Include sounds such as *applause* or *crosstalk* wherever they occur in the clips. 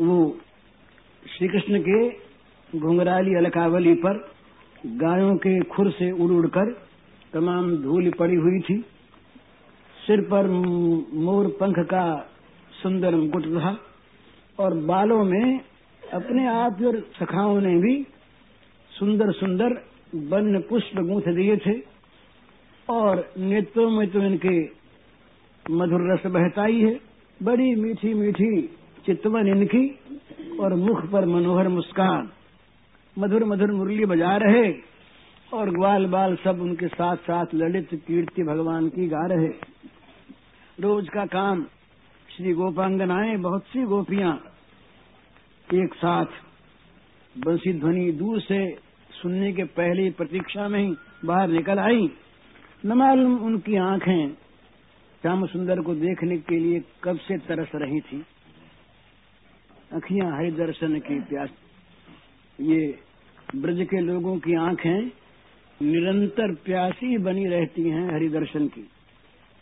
वो श्री कृष्ण के घुंघराली अलकावली पर गायों के खुर से उड़ उड़कर तमाम धूल पड़ी हुई थी। सिर पर मोर पंख का सुंदर मुकुट था और बालों में अपने आप और सखाओं ने भी सुंदर सुंदर वन पुष्प गूंथ दिए थे और नेत्रों में तो इनके मधुर रस बहता ही है। बड़ी मीठी मीठी चितवन इनकी और मुख पर मनोहर मुस्कान। मधुर मधुर मुरली बजा रहे और ग्वाल बाल सब उनके साथ साथ ललित कीर्ति भगवान की गा रहे। रोज का काम, श्री गोपांगनाएँ बहुत सी गोपियाँ। एक साथ बंसी ध्वनि दूर से सुनने के पहले प्रतीक्षा में ही बाहर निकल आई। न मालूम उनकी आँखें, श्याम सुंदर को देखने के लिए कब से तरस रही थी। अखियाँ हरि दर्शन की प्यास। ये ब्रज के लोगों की आँखें निरंतर प्यासी बनी रहती हैं हरि दर्शन की।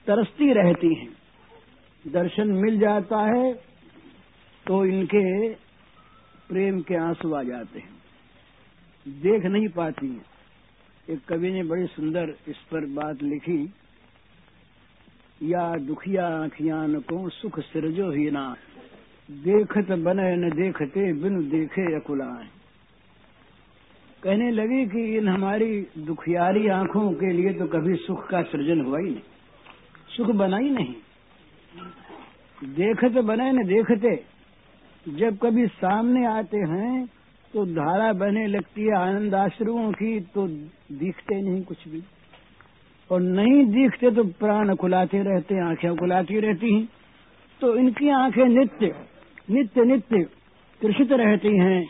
तरसती रहती हैं। दर्शन मिल जाता है तो इनके प्रेम के आँसू आ जाते हैं। देख नहीं पाती हैं। एक कवि ने बड़ी सुंदर इस पर बात लिखी, या दुखिया आखियान को सुख सिरजो ही ना। देखत बने न देखते, बिन देखे अकुलाए। कहने लगी कि इन हमारी दुखियारी आँखों के लिए तो कभी सुख का सृजन हुआ ही नहीं। सुख बना ही नहीं। देखते बने न देखते, जब कभी सामने आते हैं तो धारा बहने लगती है आनंद आश्रुओं की तो दिखते नहीं कुछ भी। और नहीं दिखते तो प्राण खुलाते रहते आँखें खुलाती रहती हैं। तो इनकी आँखें नित्य नित्य नित्य कृषित रहती हैं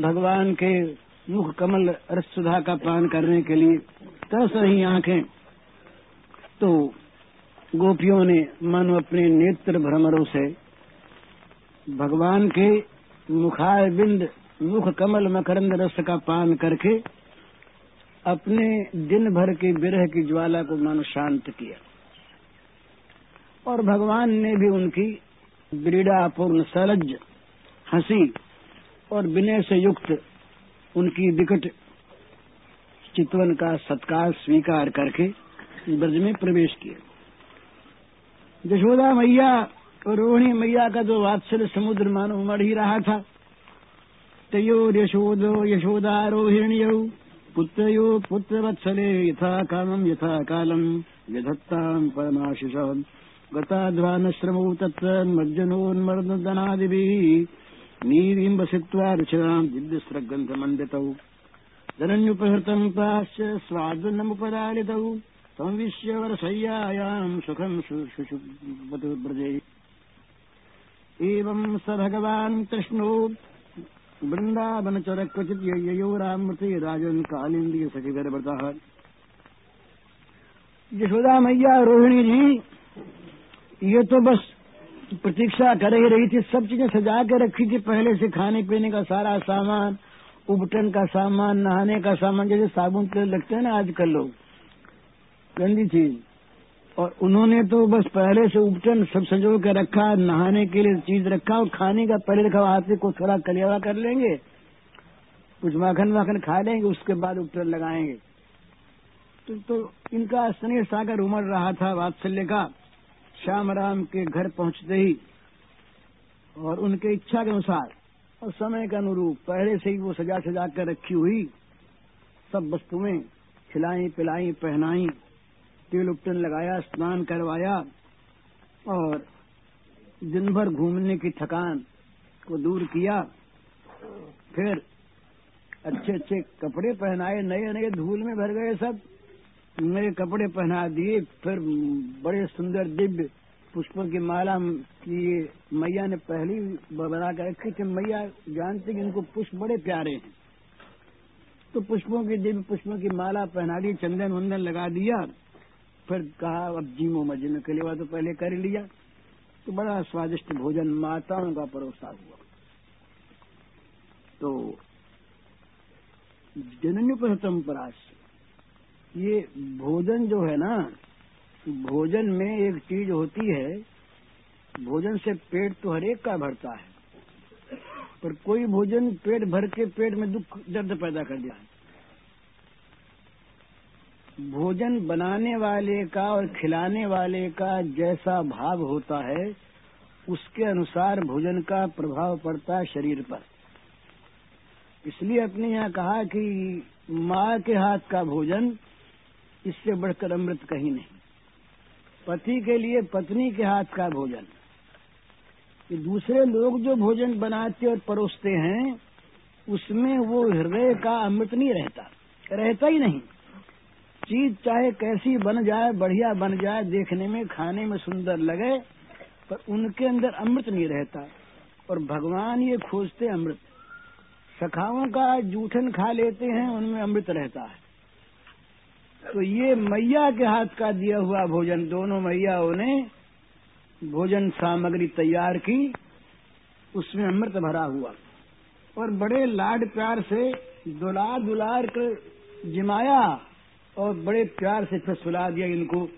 भगवान के मुख कमल रस सुधा का पान करने के लिए। तरस रही आँखें। तो गोपियों ने मन अपने नेत्र भ्रमरों से भगवान के मुखार बिंद मुख कमल मकरंद रस का पान करके अपने दिन भर के विरह की ज्वाला को मन शांत किया। और भगवान ने भी उनकी व्रीड़ापूर्ण सलज हँसी और विनय से युक्त उनकी विकट चितवन का सत्कार स्वीकार करके ब्रज में प्रवेश किया। यशोदा मैया और रोहिणी मैया का जो वात्सल्य समुद्र मानो मर ही रहा था, तयो यशोदो यशोदा रोहिण्यौ पुत्र वत्सले यथा कामम् यथा कालम व्यधत्ताम् परमाशिष गताध्वानश्रमौ तत्र मज्जनोन्मर्दनादिभिः नीरिम्बसित्वा रुचिराम् दिव्यस्रग्रन्थमण्डितौ धनन्युपहृतम् पाश्च स्वादुन्नमुपदालितौ संविश्य वर्षय्यायाम् सुखम् शुशुवतु एवम् स भगवान् कृष्णो। वृंदावन चर क्वचित ययो रामृति राजन कालिंदी सखी गर्भता यशोदा रोहिणी जी ये तो बस प्रतीक्षा कर ही रही थी सब चीज़ें सजा के रखी थी। पहले से खाने पीने का सारा सामान उबटन का सामान नहाने का सामान जैसे साबुन तेल लगते हैं ना आजकल लोग गंदी चीज़। और उन्होंने तो बस पहले से उपटन सब संजो के रखा नहाने के लिए चीज़ रखा और खाने का पहले रखा हाथ से को थोड़ा कलियावा कर लेंगे कुछ माखन माखन खा लेंगे उसके बाद उपटन लगाएँगे। तो, तो इनका स्नेह सागर उमड़ रहा था वात्सल्य का। श्याम राम के घर पहुँचते ही और उनके इच्छा के अनुसार और समय के अनुरूप पहले से ही वो सजा सजा कर रखी हुई सब वस्तुएँ खिलाई पिलाई पहनाई तेल उपटन लगाया, स्नान करवाया और दिन भर घूमने की थकान को दूर किया। फिर अच्छे अच्छे कपड़े पहनाए नए नए धूल में भर गए सब। नए कपड़े पहना दिए, फिर बड़े सुंदर दिव्य पुष्पों की माला की मैया ने पहली बना कर रखी थी। मैया जानती कि इनको पुष्प बड़े प्यारे हैं। तो पुष्पों की दिव्य पुष्पों की माला पहना दी, चंदन वंदन लगा दिया। फिर कहा, अब जीमो मजन के लिए तो पहले कर लिया। तो बड़ा स्वादिष्ट भोजन माताओं का परोसा हुआ। तो जनन्य प्रथम पराश ये भोजन जो है ना, भोजन में एक चीज़ होती है, भोजन से पेट तो हरेक का भरता है, पर कोई भोजन पेट भर के पेट में दुख, दर्द पैदा कर दिया भोजन बनाने वाले का और खिलाने वाले का जैसा भाव होता है, उसके अनुसार भोजन का प्रभाव पड़ता है शरीर पर। इसलिए अपने यहाँ कहा कि माँ के हाथ का भोजन इससे बढ़कर अमृत कहीं नहीं। पति के लिए पत्नी के हाथ का भोजन। कि दूसरे लोग जो भोजन बनाते और परोसते हैं, उसमें वो हृदय का अमृत नहीं रहता। रहता ही नहीं। चीज़ चाहे कैसी बन जाए, बढ़िया बन जाए, देखने में, खाने में सुंदर लगे, पर उनके अंदर अमृत नहीं रहता। और भगवान ये खोजते अमृत। सखाओं का जूठन खा लेते हैं, उनमें अमृत रहता है। तो ये मैया के हाथ का दिया हुआ भोजन, दोनों मैयाओं ने भोजन सामग्री तैयार की, उसमें अमृत भरा हुआ। और बड़े लाड प्यार से दुलार दुलार कर जिमाया और बड़े प्यार से फिर सुला दिया इनको।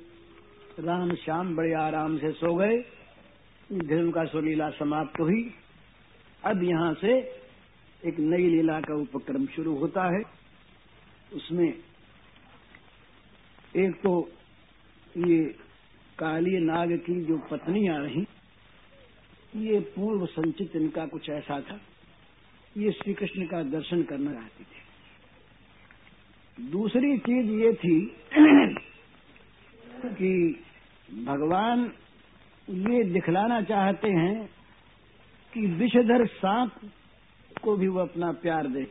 राम श्याम बड़े आराम से सो गए। धर्म का सुलीला समाप्त हुई। अब यहाँ से एक नई लीला का उपक्रम शुरू होता है। उसमें एक तो ये काली नाग की जो पत्नियाँ रही, ये पूर्व संचित इनका कुछ ऐसा था। ये श्री कृष्ण का दर्शन करना चाहती थी। दूसरी चीज़ ये थी *clears throat* कि भगवान ये दिखलाना चाहते हैं कि विषधर सांप को भी वो अपना प्यार दे।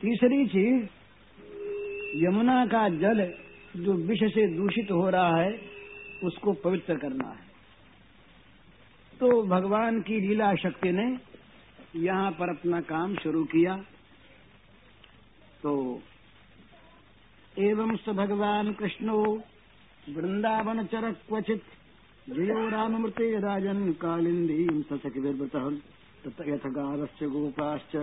तीसरी चीज़ यमुना का जल जो विष से दूषित हो रहा है, उसको पवित्र करना है। तो भगवान की लीला शक्ति ने यहाँ पर अपना काम शुरू किया। तो एवं स भगवान कृष्णो, वृंदावन चर क्वचित जयो राममृते राजन कालिंदी सखिर्वृत यथ गावश्च गोपाश्च।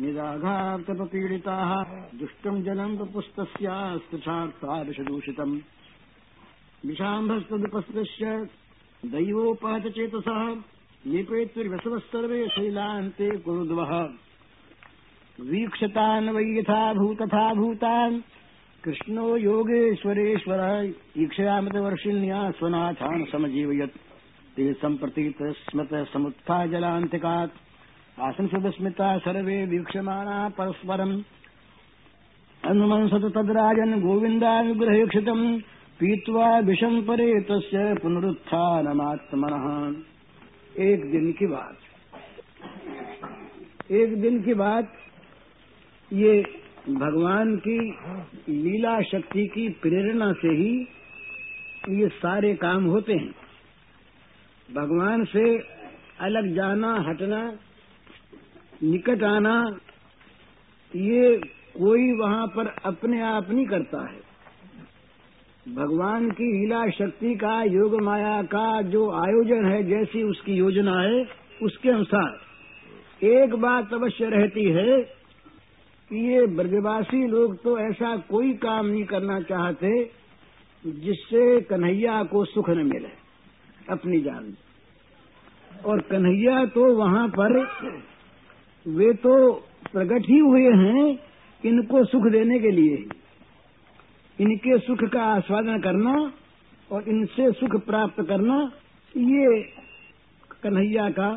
निराघातपीडिताः दुष्टम् जलम् पुस्तस्यास्तुषार्थादशदूषितम् विषाम्भस्तदुपस्पृश्य दैवोपहतचेतसः निपेतुर्वसवः सर्वे शैलान्ते कुरुद्वः वीक्षतान् वै यथा भूतथा भूतान् कृष्णो योगेश्वरेश्वरः ईक्षयामृतवर्षिण्या स्वनाथान् समजीवयत्। ते सम्प्रति स्मृत आसंसदस्मिता सर्वे वीक्षमाणा परस्परम्। अनुमंसत तद्राजन् गोविन्दानुग्रहेक्षितम्, पीत्वा विषम् परे तस्य पुनरुत्थानमात्मनः। एक दिन की बात। एक दिन की बात, ये भगवान की लीला शक्ति की प्रेरणा से ही ये सारे काम होते हैं। भगवान से अलग जाना, हटना निकट आना ये कोई वहाँ पर अपने आप नहीं करता है। भगवान की लीला शक्ति का, योग माया का जो आयोजन है, जैसी उसकी योजना है, उसके अनुसार एक बात अवश्य रहती है कि ये ब्रजवासी लोग तो ऐसा कोई काम नहीं करना चाहते जिससे कन्हैया को सुख न मिले, अपनी जान। और कन्हैया तो वहाँ पर वे तो प्रकट ही हुए हैं इनको सुख देने के लिए। इनके सुख का आस्वादन करना और इनसे सुख प्राप्त करना, ये कन्हैया का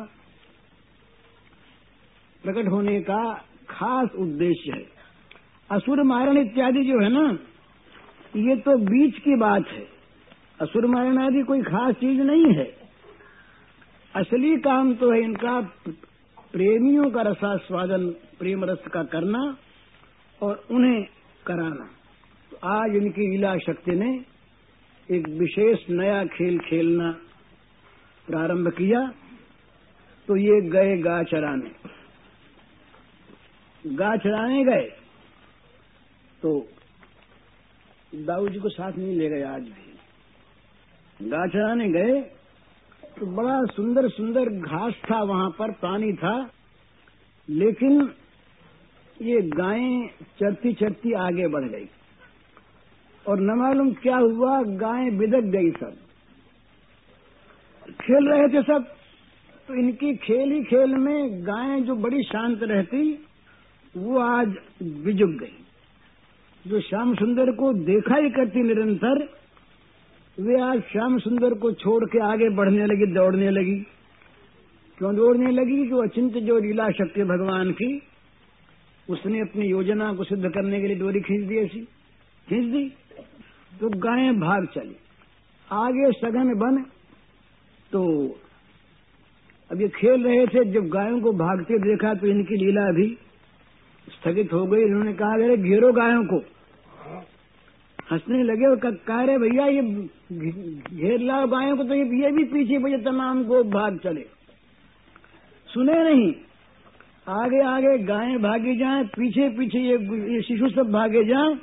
प्रकट होने का खास उद्देश्य है। असुर मारण इत्यादि जो है ना, ये तो बीच की बात है। असुर मारण आदि कोई खास चीज़ नहीं है। असली काम तो है इनका प्रेमियों का रसास्वादन प्रेम रस का करना और उन्हें कराना। तो आज इनकी लीला शक्ति ने एक विशेष नया खेल खेलना प्रारंभ किया। तो ये गए गा चराने। गा चराने गए। तो दाऊ जी को साथ नहीं ले गए आज भी। गा चराने गए। तो बड़ा सुंदर सुंदर घास था वहाँ पर, पानी था। लेकिन ये गायें चरती चरती आगे बढ़ गई। और न मालूम क्या हुआ, गायें बिदक गई सब। खेल रहे थे सब। तो इनकी खेल ही खेल में गायें जो बड़ी शांत रहती, वो आज बिजुक गई। जो श्याम सुंदर को देखा ही करती निरंतर वे आज श्याम सुंदर को छोड़ के आगे बढ़ने लगी, दौड़ने लगी। क्यों दौड़ने लगी? जो अचिंत जो लीला शक्ति भगवान की, उसने अपनी योजना को सिद्ध करने के लिए डोरी खींच दी ऐसी। खींच दी? तो गायें भाग चली। आगे सघन बन तो अब ये खेल रहे थे, जब गायों को भागते देखा तो इनकी लीला भी स्थगित हो गई। इन्होंने कहा, अरे घेरो गायों को। हंसने लगे और कह रहे भैया ये घेर लाओ गायों को तो ये भी पीछे पीछे तमाम को भाग चले। सुने नहीं। आगे आगे गायें भागी जाए पीछे पीछे ये, ये शिशु सब भागे जाए।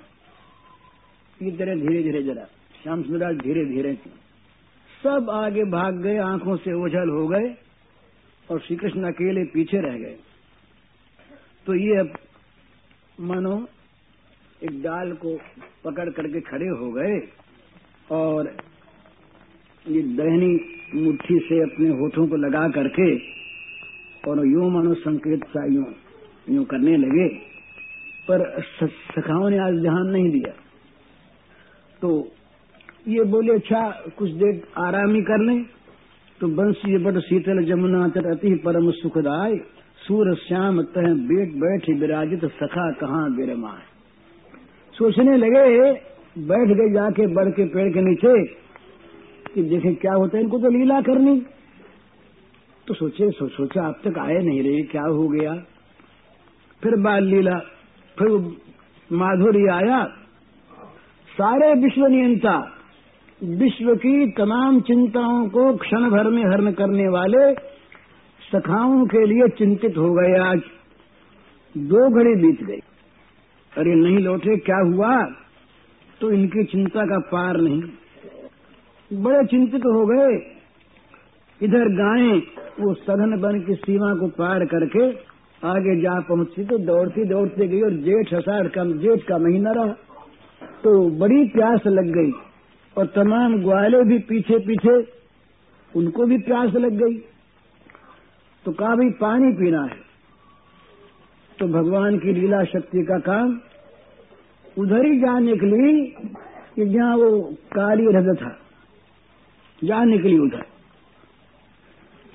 ये तरह धीरे धीरे जरा श्याम सुंदर धीरे धीरे सब आगे भाग गए आँखों से ओझल हो गए और श्री कृष्ण अकेले पीछे रह गए। तो ये मानो एक डाल को पकड़ करके खड़े हो गए और ये दहनी मुट्ठी से अपने होठों को लगा करके और यूँ मानो संकेत सा यूँ यूँ करने लगे। पर सखाओं ने आज ध्यान नहीं दिया। तो ये बोले अच्छा कुछ देर आराम ही कर लें। तो बंसी बट शीतल जमुना तर अति परम सुखदाय। सूर श्याम तह बेट बैठ विराजित सखा कहाँ बिरमाए सोचने लगे बैठ गए जाके बढ़ के पेड़ के नीचे कि देखे क्या होता है इनको तो लीला करनी। तो सोचे सो, सोचा अब तक आए नहीं रहे क्या हो गया? फिर बाल लीला फिर माधुरी आया। सारे विश्व नियंता विश्व की तमाम चिंताओं को क्षण भर में हरण करने वाले सखाओं के लिए चिंतित हो गए आज। दो घड़ी बीत गई। अरे नहीं लौटे, क्या हुआ? तो इनकी चिंता का पार नहीं। बड़े चिंतित हो गए। इधर गायें वो सघन बन की सीमा को पार करके आगे जा पहुँची तो दौड़ती दौड़ती गई और जेठ अषाढ़ का जेठ का महीना रहा। तो बड़ी प्यास लग गई और तमाम ग्वाले भी पीछे पीछे उनको भी प्यास लग गई। तो कहा पानी पीना है? तो भगवान की लीला शक्ति का काम उधर ही जा निकली कि जहाँ वो काली रथ था जा निकली उधर।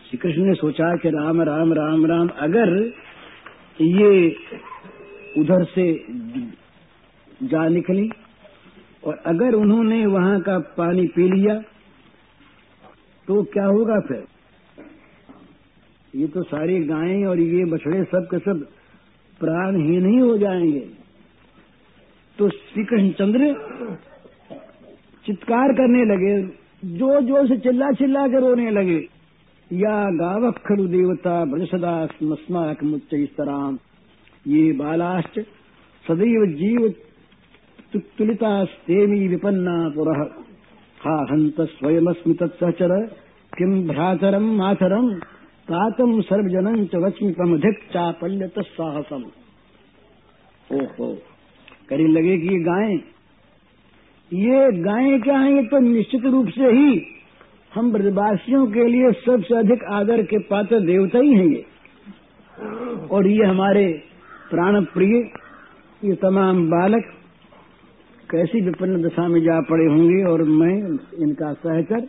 श्री कृष्ण ने सोचा कि राम राम राम राम, अगर ये उधर से जा निकली और अगर उन्होंने वहाँ का पानी पी लिया तो क्या होगा फिर? ये तो सारी गायें और ये बछड़े सब के सब प्राणहीन ही हो जाएँगे। तो श्री कृष्णचंद्र चित्कार करने लगे जो जो से चिल्ला चिल्ला कर रोने लगे। या गावक खलु देवता ब्रजसदा स्मस्माक मुच्च तराम। ये बालाश्च सदैव जीव तुलितास्तेमी विपन्ना पुरः। हा हन्त स्वयमस्मि तत्सचर किम् भ्रातरम् मातरम्। तातम् सर्वजनम् च वच्मिपमधिक चापल्यत साहसम। ओहो। करीब लगे कि ये गायें? ये गायें क्या हैं? ये तो निश्चित रूप से ही हम ब्रजवासियों के लिए सबसे अधिक आदर के पात्र देवता ही हैं ये। और ये हमारे प्राण प्रिय ये तमाम बालक कैसी विपन्न दशा में जा पड़े होंगे और मैं इनका सहचर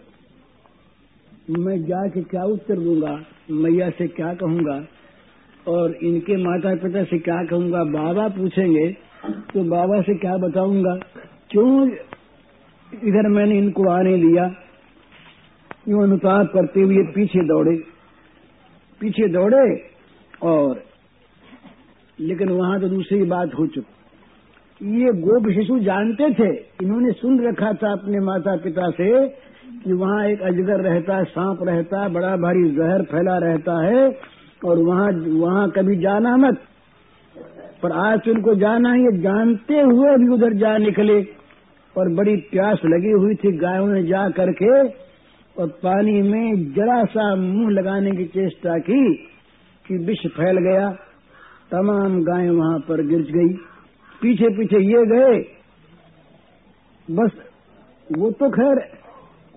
मैं जाके क्या उत्तर दूँगा? मैया से क्या कहूँगा? और इनके माता पिता से क्या कहूँगा? बाबा पूछेंगे तो बाबा से क्या बताऊँगा? क्यों इधर मैंने इनको आने दिया यूँ अनुताप करते हुए पीछे दौड़े? पीछे दौड़े और, लेकिन वहाँ तो दूसरी बात हो चुकी। ये गोप शिशु जानते थे, इन्होंने सुन रखा था अपने माता पिता से कि वहाँ एक अजगर रहता है, सांप रहता है, बड़ा भारी जहर फैला रहता है और वहाँ वहाँ कभी जाना मत। पर आज उनको जाना ही जानते हुए भी उधर जा निकले। और बड़ी प्यास लगी हुई थी गायों ने जा करके और पानी में जरा सा मुँह लगाने की चेष्टा की कि विष फैल गया। तमाम गायें वहाँ पर गिर गई। पीछे पीछे ये गए। बस वो तो खैर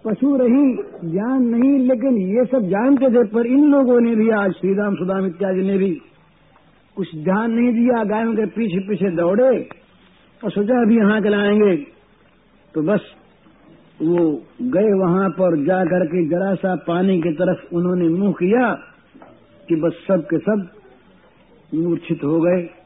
पशु रही, ज्ञान नहीं, लेकिन ये सब जानते थे पर इन लोगों ने भी, आज श्रीराम सुदाम इत्यादि ने भी कुछ ध्यान नहीं दिया, गायों के पीछे पीछे दौड़े और सोचा अभी यहाँ चलाएँगे। तो बस वो गए वहाँ पर जा करके जरा सा पानी की तरफ़ उन्होंने मुँह किया कि बस सब के सब मूर्छित हो गए।